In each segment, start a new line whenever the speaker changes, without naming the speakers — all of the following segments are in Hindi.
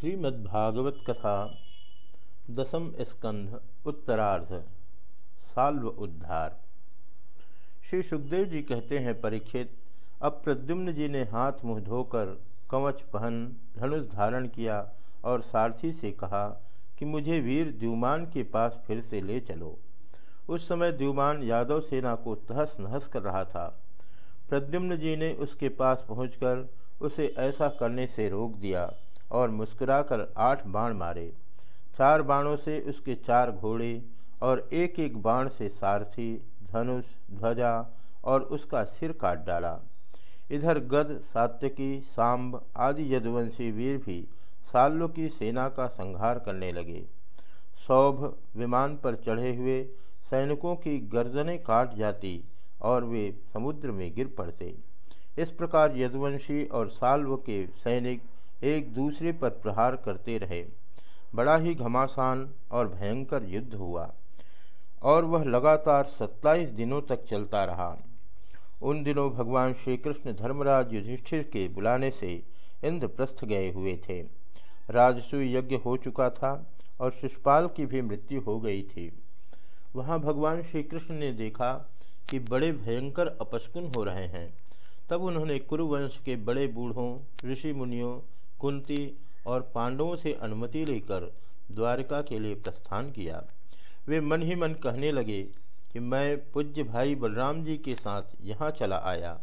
श्रीमद्भागवत कथा दसम स्कंध, उत्तरार्ध, साल्व उद्धार। श्री सुखदेव जी कहते हैं, परीक्षित, अब प्रद्युम्न जी ने हाथ मुँह धोकर कवच पहन, धनुष धारण किया और सारथी से कहा कि मुझे वीर द्युमान के पास फिर से ले चलो। उस समय द्युमान यादव सेना को तहस नहस कर रहा था। प्रद्युम्न जी ने उसके पास पहुंचकर उसे ऐसा करने से रोक दिया। और मुस्कुराकर आठ बाण मारे। चार बाणों से उसके चार घोड़े और एक एक बाण से सारथी, धनुष, ध्वजा और उसका सिर काट डाला। इधर गद, सात्यकी, सांब आदि यदुवंशी वीर भी साल्लों की सेना का संहार करने लगे। सौभ विमान पर चढ़े हुए सैनिकों की गर्दनें काट जाती और वे समुद्र में गिर पड़ते। इस प्रकार यदुवंशी और साल्व के सैनिक एक दूसरे पर प्रहार करते रहे। बड़ा ही घमासान और भयंकर युद्ध हुआ और वह लगातार सत्ताईस दिनों तक चलता रहा। उन दिनों भगवान श्री कृष्ण धर्मराज युधिष्ठिर के बुलाने से इंद्रप्रस्थ गए हुए थे। राजसूय यज्ञ हो चुका था और शिषपाल की भी मृत्यु हो गई थी। वहाँ भगवान श्री कृष्ण ने देखा कि बड़े भयंकर अपशकुन हो रहे हैं। तब उन्होंने कुरुवंश के बड़े बूढ़ों, ऋषि मुनियों कुंती और पांडवों से अनुमति लेकर द्वारका के लिए प्रस्थान किया। वे मन ही मन कहने लगे कि मैं पूज्य भाई बलराम जी के साथ यहाँ चला आया।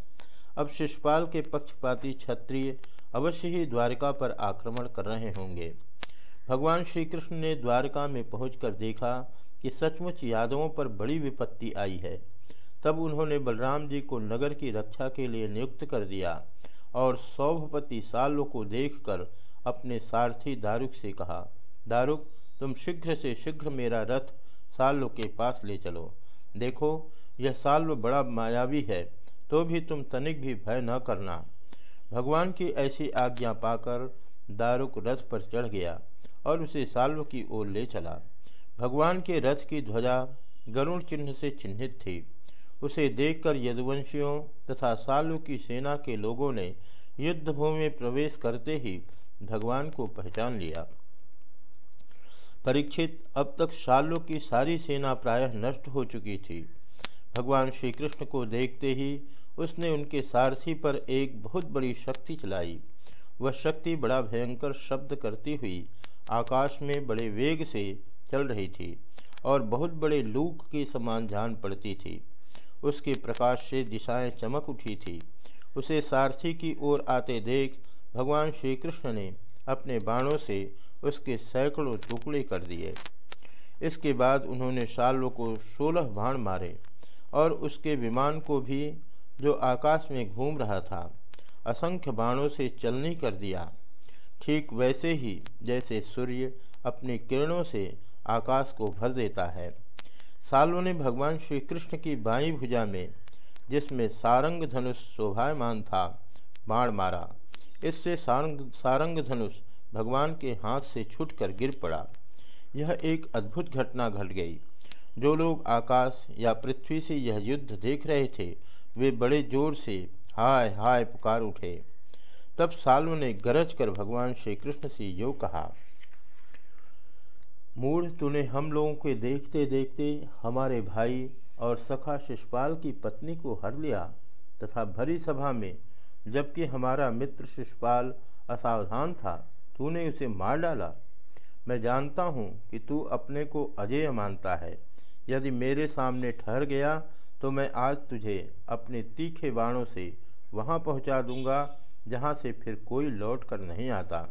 अब शिषपाल के पक्षपाती क्षत्रिय अवश्य ही द्वारका पर आक्रमण कर रहे होंगे। भगवान श्री कृष्ण ने द्वारका में पहुंचकर देखा कि सचमुच यादवों पर बड़ी विपत्ति आई है। तब उन्होंने बलराम जी को नगर की रक्षा के लिए नियुक्त कर दिया और सौभपति सालों को देखकर अपने सारथी दारुक से कहा, दारुक, तुम शीघ्र से शीघ्र मेरा रथ साल्व के पास ले चलो। देखो, यह साल्व बड़ा मायावी है तो भी तुम तनिक भी भय न करना भगवान की ऐसी आज्ञा पाकर दारुक रथ पर चढ़ गया और उसे साल्व की ओर ले चला। भगवान के रथ की ध्वजा गरुण चिन्ह से चिन्हित थी। उसे देखकर यदुवंशियों तथा सालू की सेना के लोगों ने युद्धभूमि में प्रवेश करते ही भगवान को पहचान लिया। परीक्षित, अब तक शाल्यों की सारी सेना प्रायः नष्ट हो चुकी थी। भगवान श्री कृष्ण को देखते ही उसने उनके सारथी पर एक बहुत बड़ी शक्ति चलाई। वह शक्ति बड़ा भयंकर शब्द करती हुई आकाश में बड़े वेग से चल रही थी और बहुत बड़े लूक के समान जान पड़ती थी। उसके प्रकाश से दिशाएँ चमक उठी थी। उसे सारथी की ओर आते देख भगवान श्री कृष्ण ने अपने बाणों से उसके सैकड़ों टुकड़े कर दिए। इसके बाद उन्होंने शालों को सोलह बाण मारे और उसके विमान को भी जो आकाश में घूम रहा था, असंख्य बाणों से चलनी कर दिया। ठीक वैसे ही जैसे सूर्य अपनी किरणों से आकाश को भर देता है। सालों ने भगवान श्री कृष्ण की बाई भुजा में, जिसमें सारंग धनुष शोभायमान था, बाण मारा। इससे सारंग सारंग धनुष भगवान के हाथ से छूटकर गिर पड़ा। यह एक अद्भुत घटना घट गई। जो लोग आकाश या पृथ्वी से यह युद्ध देख रहे थे, वे बड़े ज़ोर से हाय हाय पुकार उठे। तब साल्व ने गरज कर भगवान श्री कृष्ण से यो कहा मूढ़ तूने हम लोगों के देखते देखते हमारे भाई और सखा शिषपाल की पत्नी को हर लिया तथा भरी सभा में, जबकि हमारा मित्र शिषपाल असावधान था, तूने उसे मार डाला। मैं जानता हूँ कि तू अपने को अजय मानता है। यदि मेरे सामने ठहर गया तो मैं आज तुझे अपने तीखे बाणों से वहाँ पहुँचा दूँगा, जहाँ से फिर कोई लौट कर नहीं आता।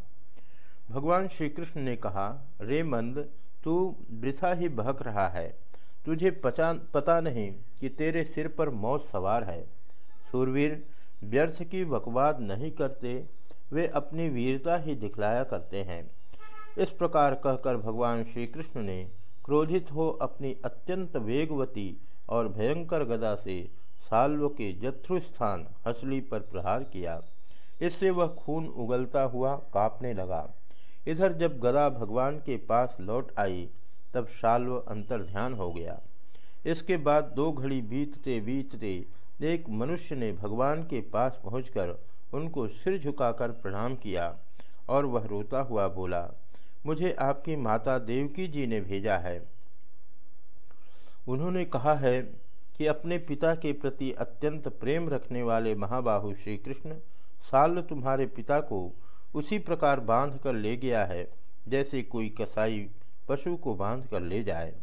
भगवान श्री कृष्ण ने कहा, रे मंद तू वृथा ही बहक रहा है। तुझे पचा, पता नहीं कि तेरे सिर पर मौत सवार है। सूरवीर व्यर्थ की बकवाद नहीं करते, वे अपनी वीरता ही दिखलाया करते हैं। इस प्रकार कहकर भगवान श्री कृष्ण ने क्रोधित हो अपनी अत्यंत वेगवती और भयंकर गदा से साल्व के जत्रुस्थान हसली पर प्रहार किया। इससे वह खून उगलता हुआ कांपने लगा। इधर जब गदा भगवान के पास लौट आई, तब शाल्व अंतर ध्यान हो गया। इसके बाद दो घड़ी बीतते बीतते एक मनुष्य ने भगवान के पास पहुंचकर उनको सिर झुकाकर प्रणाम किया और वह रोता हुआ बोला, मुझे आपकी माता देवकी जी ने भेजा है। उन्होंने कहा है कि अपने पिता के प्रति अत्यंत प्रेम रखने वाले महाबाहु श्री कृष्ण साल तुम्हारे पिता को उसी प्रकार बाँध कर ले गया है, जैसे कोई कसाई पशु को बाँध कर ले जाए।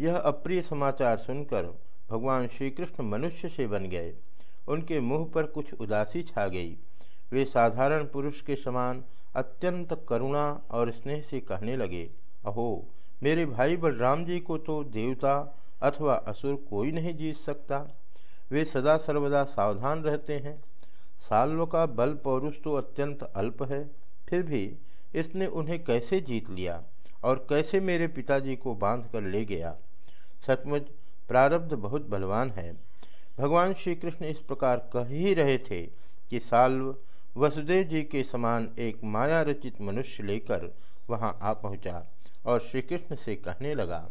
यह अप्रिय समाचार सुनकर भगवान श्री कृष्ण मनुष्य से बन गए। उनके मुँह पर कुछ उदासी छा गई। वे साधारण पुरुष के समान अत्यंत करुणा और स्नेह से कहने लगे, अहो, मेरे भाई बलराम जी को तो देवता अथवा असुर कोई नहीं जीत सकता। वे सदा सर्वदा सावधान रहते हैं। साल्व का बल पौरुष तो अत्यंत अल्प है, फिर भी इसने उन्हें कैसे जीत लिया और कैसे मेरे पिताजी को बाँध कर ले गया? सचमुच प्रारब्ध बहुत बलवान है। भगवान श्री कृष्ण इस प्रकार कह ही रहे थे कि साल्व वसुदेव जी के समान एक माया रचित मनुष्य लेकर वहाँ आ पहुँचा और श्री कृष्ण से कहने लगा,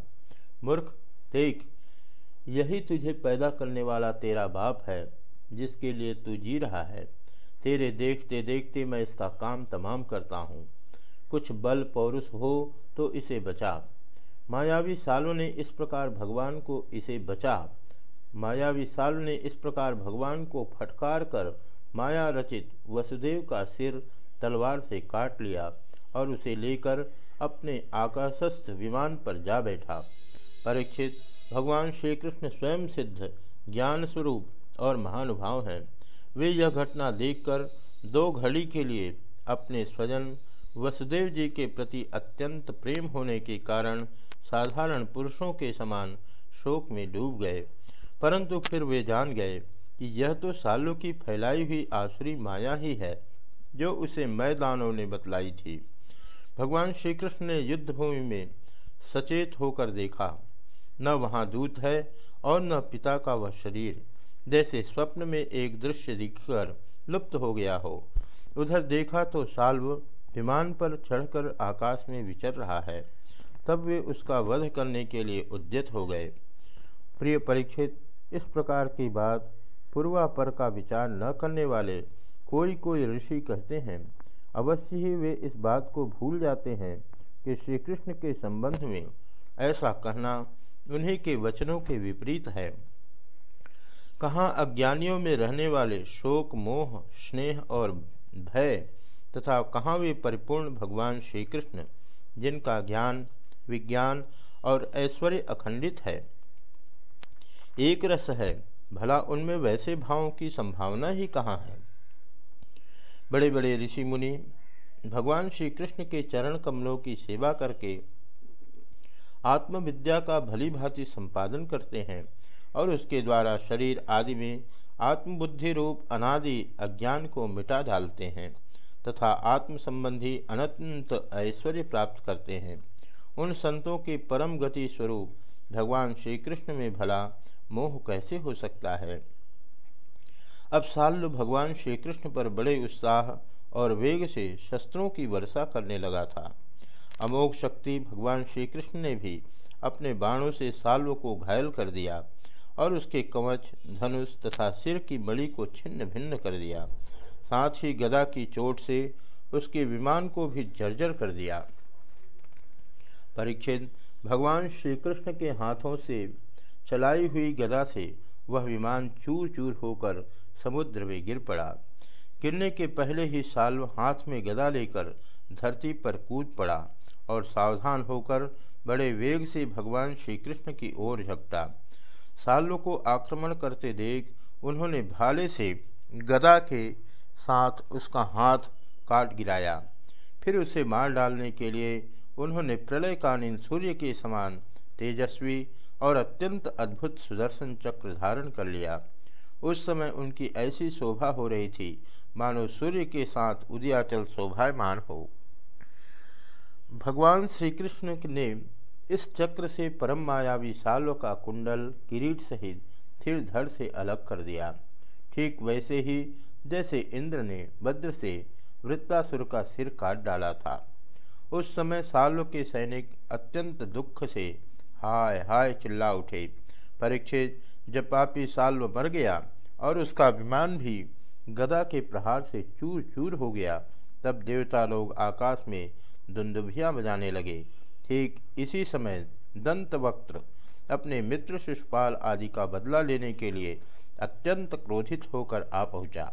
मूर्ख, देख, यही तुझे पैदा करने वाला तेरा बाप है। जिसके लिए तू जी रहा है। तेरे देखते देखते मैं इसका काम तमाम करता हूँ। कुछ बल पौरुष हो तो इसे बचा। मायावी सालों ने इस प्रकार भगवान को इसे बचा। मायावी सालों ने इस प्रकार भगवान को फटकार कर माया रचित वसुदेव का सिर तलवार से काट लिया और उसे लेकर अपने आकाशस्थ विमान पर जा बैठा। परीक्षित, भगवान श्री कृष्ण स्वयं सिद्ध ज्ञान स्वरूप और महानुभाव हैं। वे यह घटना देखकर दो घड़ी के लिए अपने स्वजन वसुदेव जी के प्रति अत्यंत प्रेम होने के कारण साधारण पुरुषों के समान शोक में डूब गए। परंतु फिर वे जान गए कि यह तो सालों की फैलाई हुई आसुरी माया ही है, जो उसे मैदानों ने बतलाई थी। भगवान श्री कृष्ण ने युद्ध भूमि में सचेत होकर देखा, न वहाँ दूत है और न पिता का वह शरीर। जैसे स्वप्न में एक दृश्य दिखकर लुप्त हो गया हो। उधर देखा तो साल्व विमान पर चढ़कर आकाश में विचर रहा है। तब वे उसका वध करने के लिए उद्यत हो गए। प्रिय परीक्षित, इस प्रकार की बात पूर्वापर का विचार न करने वाले कोई कोई ऋषि कहते हैं। अवश्य ही वे इस बात को भूल जाते हैं कि श्री कृष्ण के संबंध में ऐसा कहना उन्हीं के वचनों के विपरीत है। कहाँ अज्ञानियों में रहने वाले शोक, मोह, स्नेह और भय तथा कहाँ वे परिपूर्ण भगवान श्री कृष्ण जिनका ज्ञान, विज्ञान और ऐश्वर्य अखंडित है। एक रस है, भला उनमें वैसे भावों की संभावना ही कहाँ है? बड़े बड़े ऋषि मुनि भगवान श्री कृष्ण के चरण कमलों की सेवा करके आत्मविद्या का भली भांति संपादन करते हैं। और उसके द्वारा शरीर आदि में आत्मबुद्धि रूप अनादि अज्ञान को मिटा डालते हैं तथा आत्म संबंधी अनंत ऐश्वर्य प्राप्त करते हैं। उन संतों के परम गति स्वरूप भगवान श्री कृष्ण में भला मोह कैसे हो सकता है? अब साल्लु भगवान श्री कृष्ण पर बड़े उत्साह और वेग से शस्त्रों की वर्षा करने लगा था। अमोघ शक्ति भगवान श्री कृष्ण ने भी अपने बाणों से साल्व को घायल कर दिया। और उसके कवच, धनुष तथा सिर की मणि को छिन्न भिन्न कर दिया। साथ ही गदा की चोट से उसके विमान को भी जर्जर कर दिया। परीक्षित, भगवान श्री कृष्ण के हाथों से चलाई हुई गदा से वह विमान चूर चूर होकर समुद्र में गिर पड़ा। गिरने के पहले ही साल्व हाथ में गदा लेकर धरती पर कूद पड़ा और सावधान होकर बड़े वेग से भगवान श्री कृष्ण की ओर झपटा। सालों को आक्रमण करते देख उन्होंने भाले से गदा के साथ उसका हाथ काट गिराया। फिर उसे मार डालने के लिए उन्होंने प्रलयकालीन सूर्य के समान तेजस्वी और अत्यंत अद्भुत सुदर्शन चक्र धारण कर लिया। उस समय उनकी ऐसी शोभा हो रही थी, मानो सूर्य के साथ उदयाचल शोभायमान हो। भगवान श्री कृष्ण ने इस चक्र से परम मायावी सालों का कुंडल किरीट सहित थिर धड़ से अलग कर दिया। ठीक वैसे ही जैसे इंद्र ने वज्र से वृत्तासुर का सिर काट डाला था। उस समय सालों के सैनिक अत्यंत दुख से हाय हाय चिल्ला उठे। परीक्षित, जब पापी साल्व मर गया और उसका विमान भी गदा के प्रहार से चूर चूर हो गया, तब देवता लोग आकाश में दुंदुभियाँ बजाने लगे। ठीक इसी समय दंतवक्त्र अपने मित्र शिषपाल आदि का बदला लेने के लिए अत्यंत क्रोधित होकर आ पहुँचा।